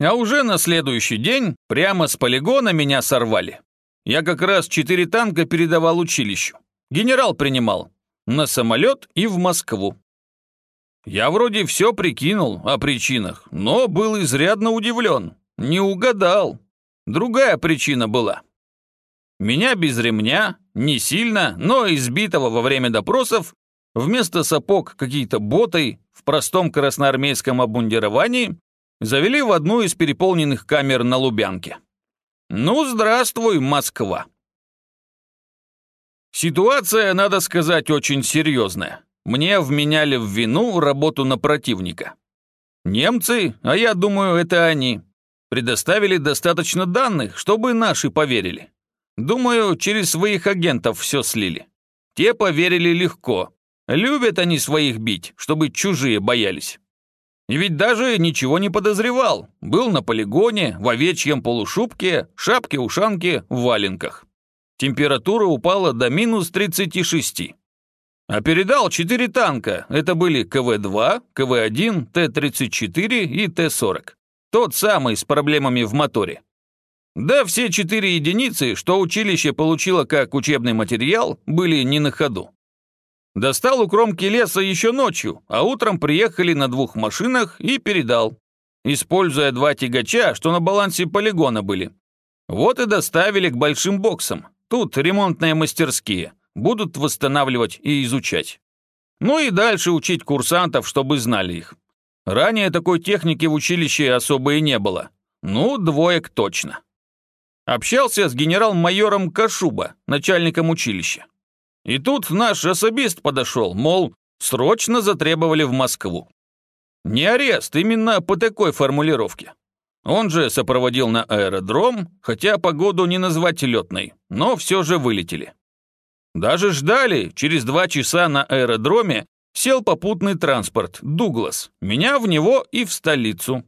А уже на следующий день прямо с полигона меня сорвали. Я как раз четыре танка передавал училищу. Генерал принимал. На самолет и в Москву. Я вроде все прикинул о причинах, но был изрядно удивлен. Не угадал. Другая причина была. Меня без ремня, не сильно, но избитого во время допросов, вместо сапог какие-то ботой в простом красноармейском обмундировании завели в одну из переполненных камер на Лубянке. Ну, здравствуй, Москва. Ситуация, надо сказать, очень серьезная. Мне вменяли в вину работу на противника. Немцы, а я думаю, это они, предоставили достаточно данных, чтобы наши поверили. Думаю, через своих агентов все слили. Те поверили легко. Любят они своих бить, чтобы чужие боялись. И ведь даже ничего не подозревал. Был на полигоне, в овечьем полушубке, шапке-ушанке, в валенках. Температура упала до минус 36. А передал четыре танка. Это были КВ-2, КВ-1, Т-34 и Т-40. Тот самый с проблемами в моторе. Да, все четыре единицы, что училище получило как учебный материал, были не на ходу. Достал у кромки леса еще ночью, а утром приехали на двух машинах и передал, используя два тягача, что на балансе полигона были. Вот и доставили к большим боксам. Тут ремонтные мастерские. Будут восстанавливать и изучать. Ну и дальше учить курсантов, чтобы знали их. Ранее такой техники в училище особо и не было. Ну, двоек точно. Общался с генерал-майором Кашуба, начальником училища. И тут наш особист подошел, мол, срочно затребовали в Москву. Не арест, именно по такой формулировке. Он же сопроводил на аэродром, хотя погоду не назвать летной, но все же вылетели. Даже ждали, через два часа на аэродроме сел попутный транспорт, Дуглас, меня в него и в столицу.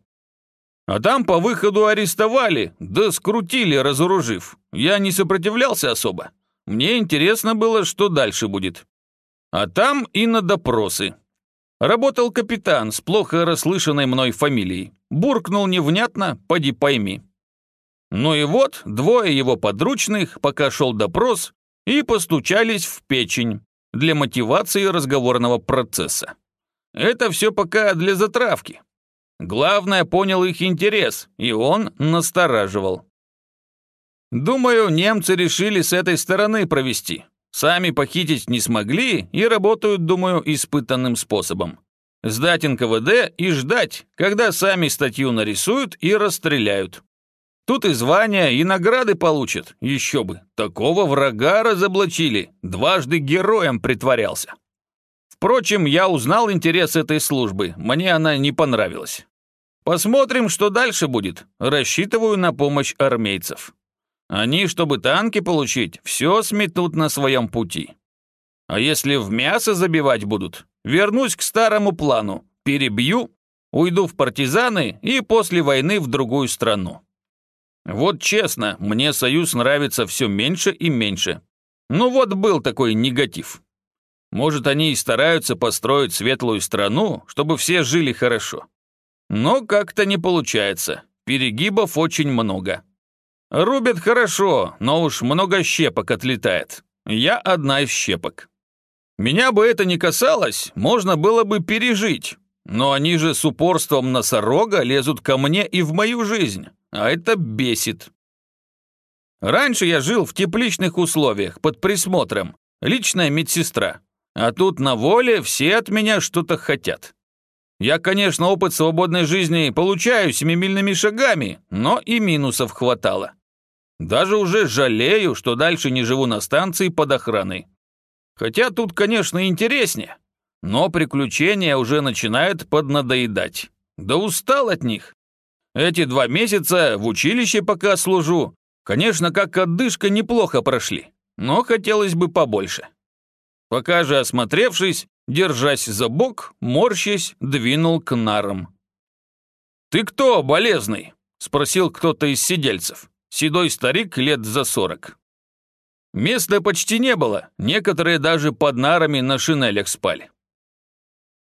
А там по выходу арестовали, да скрутили, разоружив. Я не сопротивлялся особо. Мне интересно было, что дальше будет. А там и на допросы. Работал капитан с плохо расслышанной мной фамилией. Буркнул невнятно, поди пойми. Ну и вот, двое его подручных, пока шел допрос, и постучались в печень для мотивации разговорного процесса. Это все пока для затравки. Главное, понял их интерес, и он настораживал. Думаю, немцы решили с этой стороны провести. Сами похитить не смогли и работают, думаю, испытанным способом. Сдать НКВД и ждать, когда сами статью нарисуют и расстреляют. Тут и звания, и награды получат, еще бы. Такого врага разоблачили, дважды героем притворялся. Впрочем, я узнал интерес этой службы, мне она не понравилась. Посмотрим, что дальше будет. Рассчитываю на помощь армейцев. Они, чтобы танки получить, все сметут на своем пути. А если в мясо забивать будут, вернусь к старому плану, перебью, уйду в партизаны и после войны в другую страну. Вот честно, мне Союз нравится все меньше и меньше. Ну вот был такой негатив. Может, они и стараются построить светлую страну, чтобы все жили хорошо. Но как-то не получается. Перегибов очень много. Рубят хорошо, но уж много щепок отлетает. Я одна из щепок. Меня бы это не касалось, можно было бы пережить. Но они же с упорством носорога лезут ко мне и в мою жизнь, а это бесит. Раньше я жил в тепличных условиях, под присмотром, личная медсестра. А тут на воле все от меня что-то хотят. Я, конечно, опыт свободной жизни получаю семимильными шагами, но и минусов хватало. Даже уже жалею, что дальше не живу на станции под охраной. Хотя тут, конечно, интереснее. Но приключения уже начинают поднадоедать. Да устал от них. Эти два месяца в училище пока служу. Конечно, как отдышка неплохо прошли, но хотелось бы побольше. Пока же осмотревшись, держась за бок, морщась, двинул к нарам. «Ты кто, болезный?» — спросил кто-то из сидельцев. Седой старик лет за сорок. Места почти не было, некоторые даже под нарами на шинелях спали.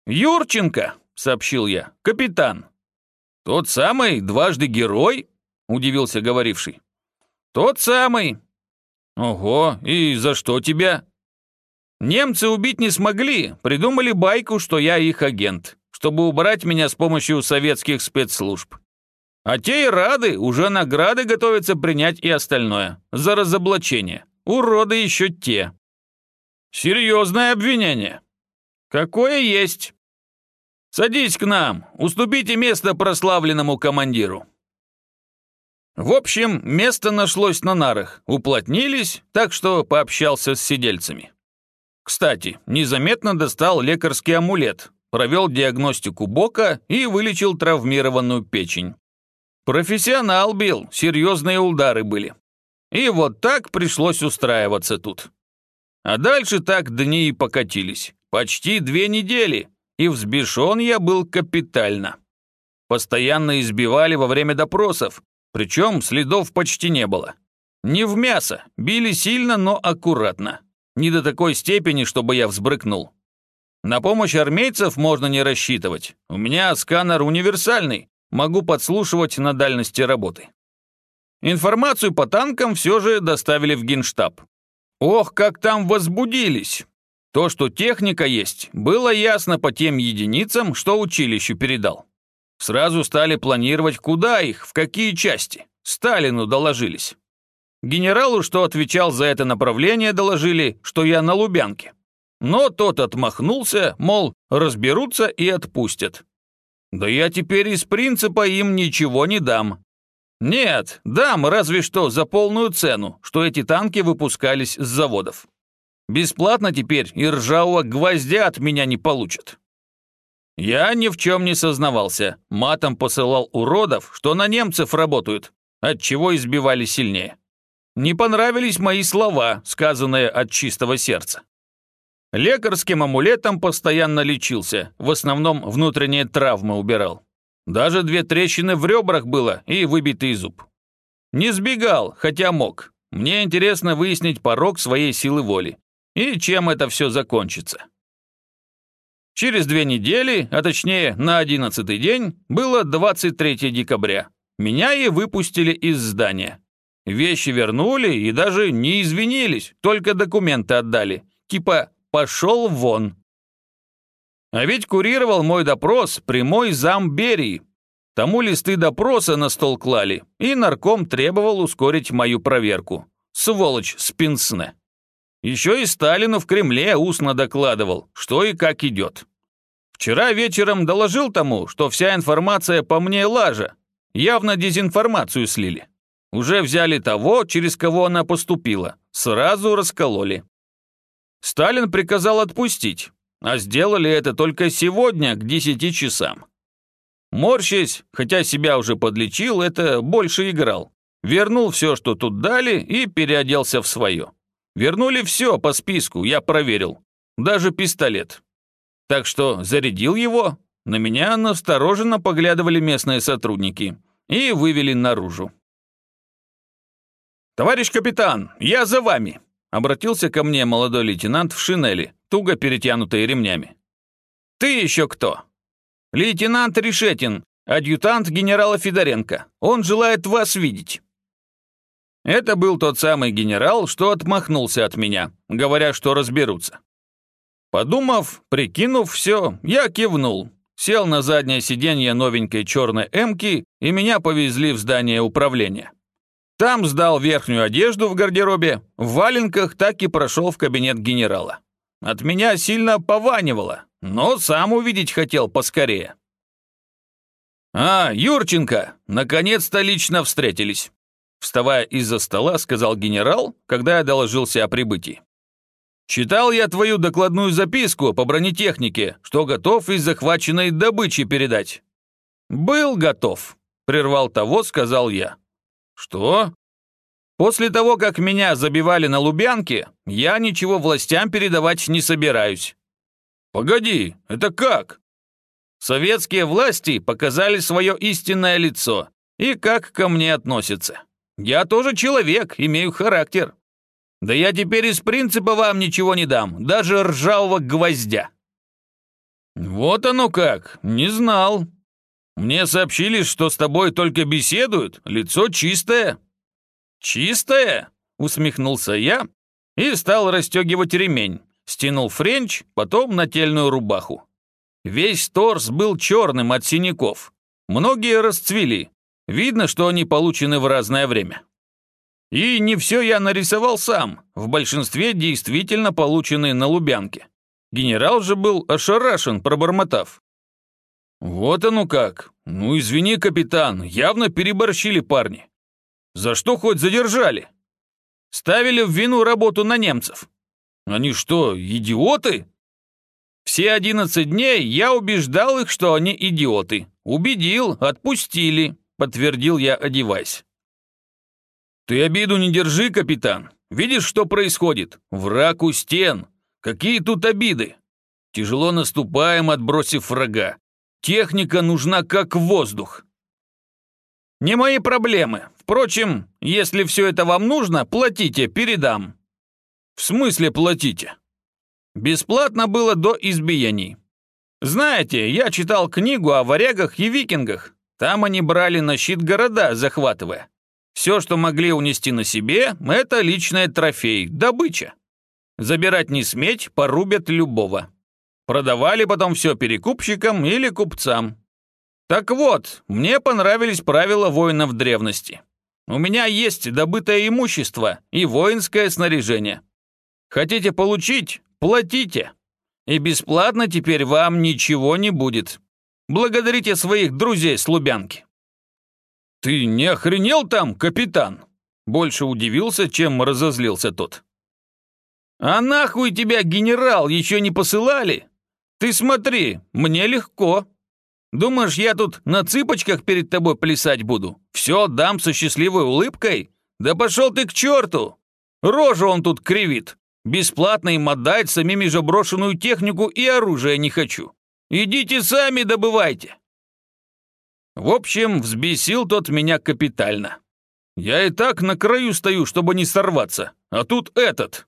«Юрченко», — сообщил я, — «капитан». «Тот самый дважды герой?» – удивился говоривший. «Тот самый». «Ого, и за что тебя?» «Немцы убить не смогли, придумали байку, что я их агент, чтобы убрать меня с помощью советских спецслужб. А те и рады, уже награды готовятся принять и остальное. За разоблачение. Уроды еще те». «Серьезное обвинение». «Какое есть». «Садись к нам, уступите место прославленному командиру». В общем, место нашлось на нарах, уплотнились, так что пообщался с сидельцами. Кстати, незаметно достал лекарский амулет, провел диагностику бока и вылечил травмированную печень. Профессионал бил, серьезные удары были. И вот так пришлось устраиваться тут. А дальше так дни и покатились. Почти две недели, и взбешен я был капитально. Постоянно избивали во время допросов, причем следов почти не было. Не в мясо, били сильно, но аккуратно. Не до такой степени, чтобы я взбрыкнул. На помощь армейцев можно не рассчитывать. У меня сканер универсальный, могу подслушивать на дальности работы. Информацию по танкам все же доставили в генштаб. Ох, как там возбудились! То, что техника есть, было ясно по тем единицам, что училищу передал. Сразу стали планировать, куда их, в какие части. Сталину доложились. Генералу, что отвечал за это направление, доложили, что я на Лубянке. Но тот отмахнулся, мол, разберутся и отпустят. Да я теперь из принципа им ничего не дам. Нет, дам разве что за полную цену, что эти танки выпускались с заводов. Бесплатно теперь и ржавого гвоздя от меня не получат. Я ни в чем не сознавался, матом посылал уродов, что на немцев работают, от чего избивали сильнее. Не понравились мои слова, сказанные от чистого сердца. Лекарским амулетом постоянно лечился, в основном внутренние травмы убирал. Даже две трещины в ребрах было и выбитый зуб. Не сбегал, хотя мог. Мне интересно выяснить порог своей силы воли и чем это все закончится. Через две недели, а точнее на одиннадцатый день, было 23 декабря. Меня и выпустили из здания. Вещи вернули и даже не извинились, только документы отдали. Типа «пошел вон». А ведь курировал мой допрос прямой зам Берии. Тому листы допроса на стол клали, и нарком требовал ускорить мою проверку. Сволочь Спинсне. Еще и Сталину в Кремле устно докладывал, что и как идет. Вчера вечером доложил тому, что вся информация по мне лажа. Явно дезинформацию слили. Уже взяли того, через кого она поступила. Сразу раскололи. Сталин приказал отпустить, а сделали это только сегодня к 10 часам. Морщись, хотя себя уже подлечил, это больше играл. Вернул все, что тут дали, и переоделся в свое. Вернули все по списку, я проверил. Даже пистолет. Так что зарядил его. На меня настороженно поглядывали местные сотрудники и вывели наружу. «Товарищ капитан, я за вами!» Обратился ко мне молодой лейтенант в шинели, туго перетянутой ремнями. «Ты еще кто?» «Лейтенант Решетин, адъютант генерала Федоренко. Он желает вас видеть». Это был тот самый генерал, что отмахнулся от меня, говоря, что разберутся. Подумав, прикинув все, я кивнул, сел на заднее сиденье новенькой черной «Эмки» и меня повезли в здание управления. Там сдал верхнюю одежду в гардеробе, в валенках так и прошел в кабинет генерала. От меня сильно пованивало, но сам увидеть хотел поскорее. «А, Юрченко, наконец-то лично встретились. Вставая из-за стола, сказал генерал, когда я доложился о прибытии. «Читал я твою докладную записку по бронетехнике, что готов из захваченной добычи передать». «Был готов», — прервал того, сказал я. «Что?» «После того, как меня забивали на Лубянке, я ничего властям передавать не собираюсь». «Погоди, это как?» «Советские власти показали свое истинное лицо и как ко мне относятся. Я тоже человек, имею характер. Да я теперь из принципа вам ничего не дам, даже ржавого гвоздя». «Вот оно как, не знал». Мне сообщили, что с тобой только беседуют, лицо чистое». «Чистое?» — усмехнулся я и стал расстегивать ремень, стянул френч, потом нательную рубаху. Весь торс был черным от синяков. Многие расцвели. Видно, что они получены в разное время. И не все я нарисовал сам, в большинстве действительно получены на Лубянке. Генерал же был ошарашен, пробормотав. «Вот оно как. Ну, извини, капитан, явно переборщили парни. За что хоть задержали? Ставили в вину работу на немцев. Они что, идиоты?» Все одиннадцать дней я убеждал их, что они идиоты. Убедил, отпустили, подтвердил я, одеваясь. «Ты обиду не держи, капитан. Видишь, что происходит? Враг у стен. Какие тут обиды? Тяжело наступаем, отбросив врага. Техника нужна как воздух. Не мои проблемы. Впрочем, если все это вам нужно, платите, передам. В смысле платите? Бесплатно было до избиений. Знаете, я читал книгу о варягах и викингах. Там они брали на щит города, захватывая. Все, что могли унести на себе, это личный трофей, добыча. Забирать не сметь, порубят любого. Продавали потом все перекупщикам или купцам. Так вот, мне понравились правила воинов древности. У меня есть добытое имущество и воинское снаряжение. Хотите получить? Платите. И бесплатно теперь вам ничего не будет. Благодарите своих друзей с Лубянки. «Ты не охренел там, капитан?» Больше удивился, чем разозлился тот. «А нахуй тебя, генерал, еще не посылали? Ты смотри, мне легко. Думаешь, я тут на цыпочках перед тобой плясать буду? Все дам со счастливой улыбкой? Да пошел ты к черту! Рожу он тут кривит. Бесплатно им отдать самими же брошенную технику и оружие не хочу. Идите сами добывайте. В общем, взбесил тот меня капитально. Я и так на краю стою, чтобы не сорваться, а тут этот.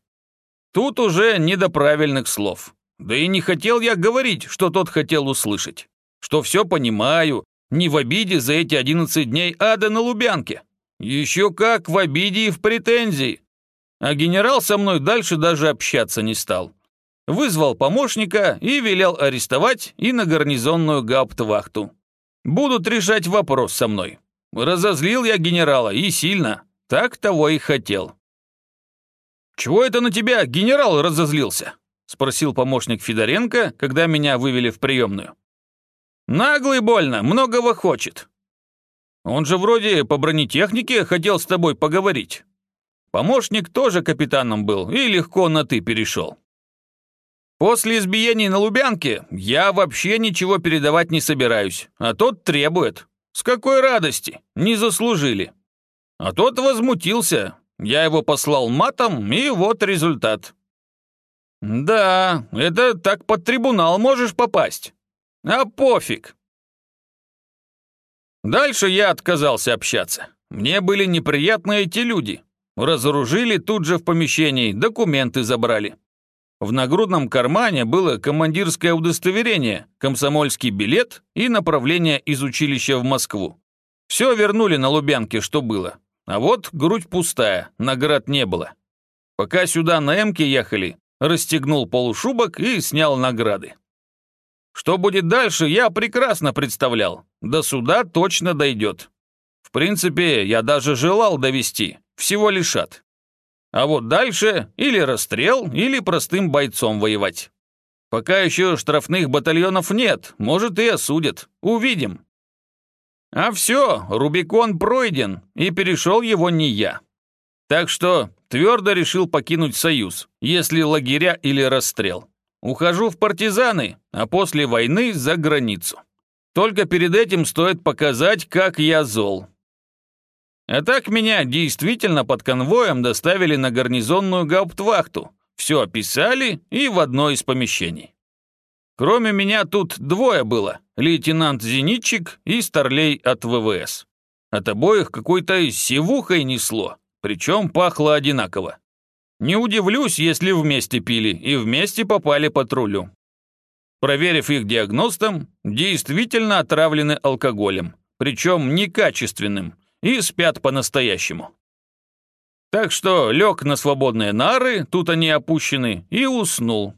Тут уже не до правильных слов. Да и не хотел я говорить, что тот хотел услышать. Что все понимаю, не в обиде за эти 11 дней ада на Лубянке. Еще как в обиде и в претензии. А генерал со мной дальше даже общаться не стал. Вызвал помощника и велел арестовать и на гарнизонную гауптвахту. Будут решать вопрос со мной. Разозлил я генерала и сильно. Так того и хотел. «Чего это на тебя генерал разозлился?» Спросил помощник Федоренко, когда меня вывели в приемную. «Наглый больно, многого хочет. Он же вроде по бронетехнике хотел с тобой поговорить. Помощник тоже капитаном был и легко на «ты» перешел. После избиений на Лубянке я вообще ничего передавать не собираюсь, а тот требует. С какой радости? Не заслужили. А тот возмутился. Я его послал матом, и вот результат. Да, это так под трибунал можешь попасть. А пофиг. Дальше я отказался общаться. Мне были неприятны эти люди. Разоружили тут же в помещении, документы забрали. В нагрудном кармане было командирское удостоверение, комсомольский билет и направление из училища в Москву. Все вернули на Лубянке, что было. А вот грудь пустая, наград не было. Пока сюда на Эмке ехали, расстегнул полушубок и снял награды. Что будет дальше, я прекрасно представлял. До суда точно дойдет. В принципе, я даже желал довести, всего лишат. А вот дальше или расстрел, или простым бойцом воевать. Пока еще штрафных батальонов нет, может и осудят. Увидим. А все, Рубикон пройден, и перешел его не я. Так что твердо решил покинуть Союз, если лагеря или расстрел. Ухожу в партизаны, а после войны за границу. Только перед этим стоит показать, как я зол. А так меня действительно под конвоем доставили на гарнизонную гауптвахту. Все описали и в одно из помещений. Кроме меня тут двое было, лейтенант-зенитчик и старлей от ВВС. От обоих какой-то сивухой несло, причем пахло одинаково. Не удивлюсь, если вместе пили и вместе попали патрулю. проверив их диагностом, действительно отравлены алкоголем, причем некачественным, и спят по-настоящему. Так что лег на свободные нары, тут они опущены, и уснул.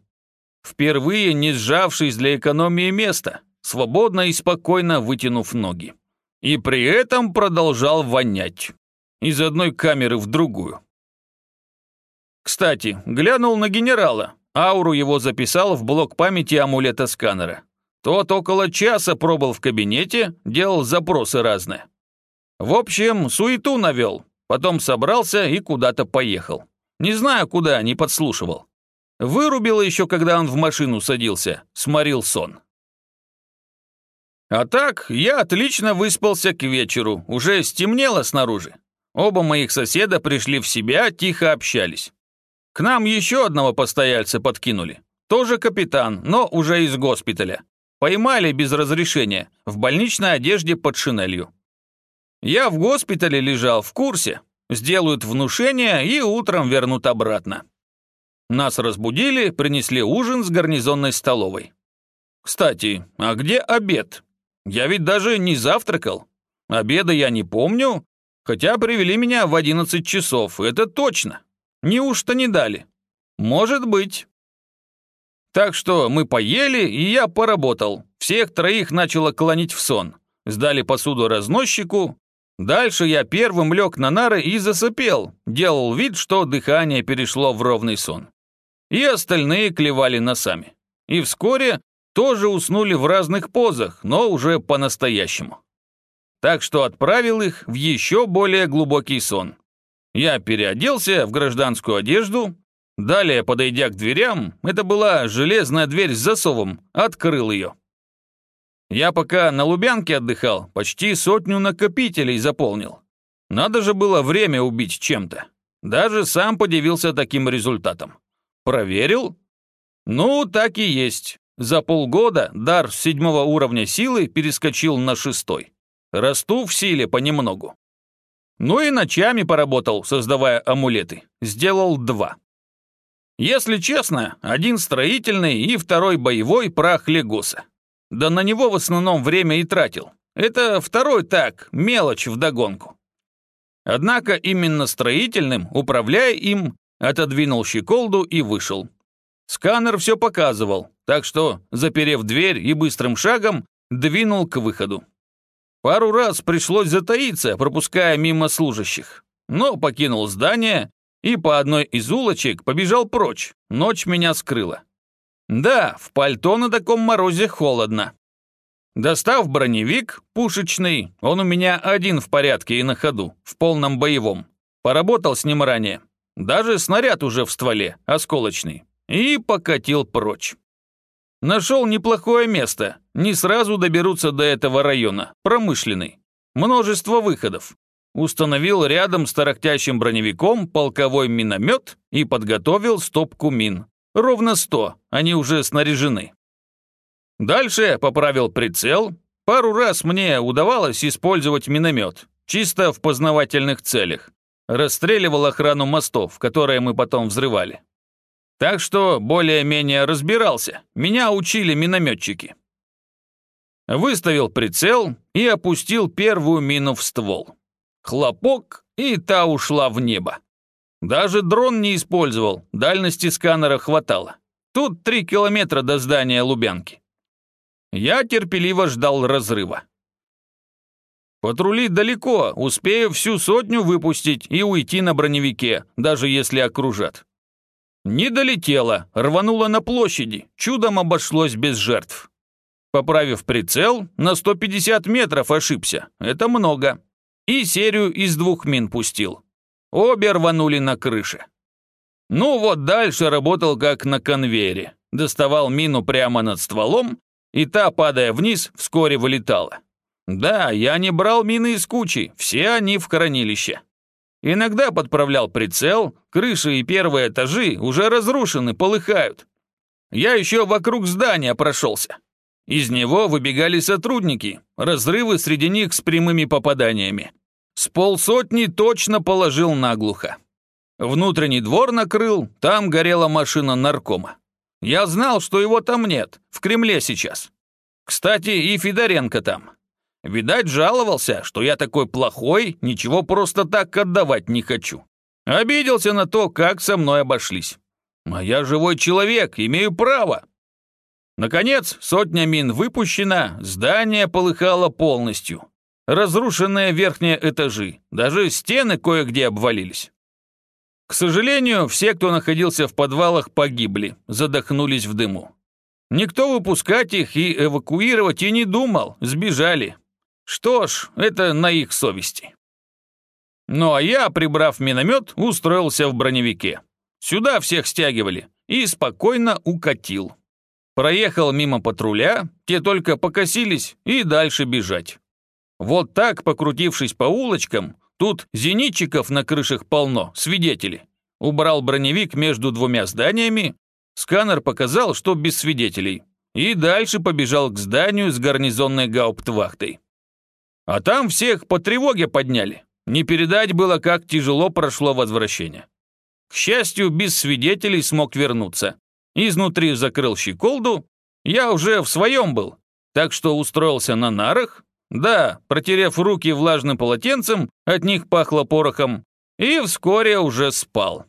Впервые не сжавшись для экономии места, свободно и спокойно вытянув ноги. И при этом продолжал вонять. Из одной камеры в другую. Кстати, глянул на генерала. Ауру его записал в блок памяти амулета сканера. Тот около часа пробыл в кабинете, делал запросы разные. В общем, суету навел, потом собрался и куда-то поехал. Не знаю куда, не подслушивал. Вырубил еще, когда он в машину садился, сморил сон. А так, я отлично выспался к вечеру, уже стемнело снаружи. Оба моих соседа пришли в себя, тихо общались. К нам еще одного постояльца подкинули. Тоже капитан, но уже из госпиталя. Поймали без разрешения, в больничной одежде под шинелью. Я в госпитале лежал в курсе. Сделают внушение и утром вернут обратно. Нас разбудили, принесли ужин с гарнизонной столовой. Кстати, а где обед? Я ведь даже не завтракал. Обеда я не помню, хотя привели меня в 11 часов, это точно. Неужто не дали? Может быть. Так что мы поели, и я поработал. Всех троих начало клонить в сон. Сдали посуду разносчику. Дальше я первым лег на нары и засыпел. Делал вид, что дыхание перешло в ровный сон. И остальные клевали носами. И вскоре тоже уснули в разных позах, но уже по-настоящему. Так что отправил их в еще более глубокий сон. Я переоделся в гражданскую одежду, далее, подойдя к дверям, это была железная дверь с засовом, открыл ее. Я пока на Лубянке отдыхал, почти сотню накопителей заполнил. Надо же было время убить чем-то. Даже сам подивился таким результатом. Проверил? Ну, так и есть. За полгода дар седьмого уровня силы перескочил на шестой. Расту в силе понемногу. Ну и ночами поработал, создавая амулеты. Сделал два. Если честно, один строительный и второй боевой прах Легоса. Да на него в основном время и тратил. Это второй так, мелочь вдогонку. Однако именно строительным, управляя им, отодвинул щеколду и вышел. Сканер все показывал, так что, заперев дверь и быстрым шагом, двинул к выходу. Пару раз пришлось затаиться, пропуская мимо служащих, но покинул здание и по одной из улочек побежал прочь, ночь меня скрыла. Да, в пальто на таком морозе холодно. Достав броневик, пушечный, он у меня один в порядке и на ходу, в полном боевом. Поработал с ним ранее. Даже снаряд уже в стволе, осколочный. И покатил прочь. Нашел неплохое место. Не сразу доберутся до этого района. Промышленный. Множество выходов. Установил рядом с тарахтящим броневиком полковой миномет и подготовил стопку мин. Ровно сто, они уже снаряжены. Дальше поправил прицел. Пару раз мне удавалось использовать миномет, чисто в познавательных целях. Расстреливал охрану мостов, которые мы потом взрывали. Так что более-менее разбирался. Меня учили минометчики. Выставил прицел и опустил первую мину в ствол. Хлопок, и та ушла в небо. Даже дрон не использовал, дальности сканера хватало. Тут три километра до здания Лубянки. Я терпеливо ждал разрыва. Патрули далеко, успею всю сотню выпустить и уйти на броневике, даже если окружат. Не долетело, рвануло на площади, чудом обошлось без жертв. Поправив прицел, на 150 метров ошибся, это много. И серию из двух мин пустил. Обе рванули на крыше. Ну вот дальше работал как на конвейере. Доставал мину прямо над стволом, и та, падая вниз, вскоре вылетала. Да, я не брал мины из кучи, все они в хранилище. Иногда подправлял прицел, крыши и первые этажи уже разрушены, полыхают. Я еще вокруг здания прошелся. Из него выбегали сотрудники, разрывы среди них с прямыми попаданиями. С полсотни точно положил наглухо. Внутренний двор накрыл, там горела машина наркома. Я знал, что его там нет, в Кремле сейчас. Кстати, и Федоренко там. Видать, жаловался, что я такой плохой, ничего просто так отдавать не хочу. Обиделся на то, как со мной обошлись. А я живой человек, имею право. Наконец, сотня мин выпущена, здание полыхало полностью. Разрушенные верхние этажи, даже стены кое-где обвалились. К сожалению, все, кто находился в подвалах, погибли, задохнулись в дыму. Никто выпускать их и эвакуировать и не думал, сбежали. Что ж, это на их совести. Ну а я, прибрав миномет, устроился в броневике. Сюда всех стягивали и спокойно укатил. Проехал мимо патруля, те только покосились и дальше бежать. Вот так, покрутившись по улочкам, тут зенитчиков на крышах полно, свидетели. Убрал броневик между двумя зданиями, сканер показал, что без свидетелей, и дальше побежал к зданию с гарнизонной гауптвахтой. А там всех по тревоге подняли. Не передать было, как тяжело прошло возвращение. К счастью, без свидетелей смог вернуться. Изнутри закрыл щеколду. Я уже в своем был, так что устроился на нарах. Да, протерев руки влажным полотенцем, от них пахло порохом, и вскоре уже спал.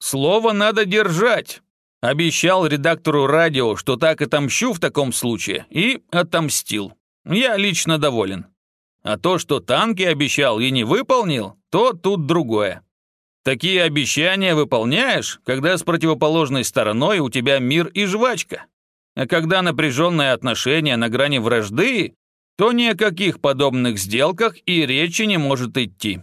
Слово надо держать. Обещал редактору радио, что так отомщу в таком случае, и отомстил. Я лично доволен. А то, что танки обещал и не выполнил, то тут другое. Такие обещания выполняешь, когда с противоположной стороной у тебя мир и жвачка. А когда напряженные отношения на грани вражды, то ни о каких подобных сделках и речи не может идти.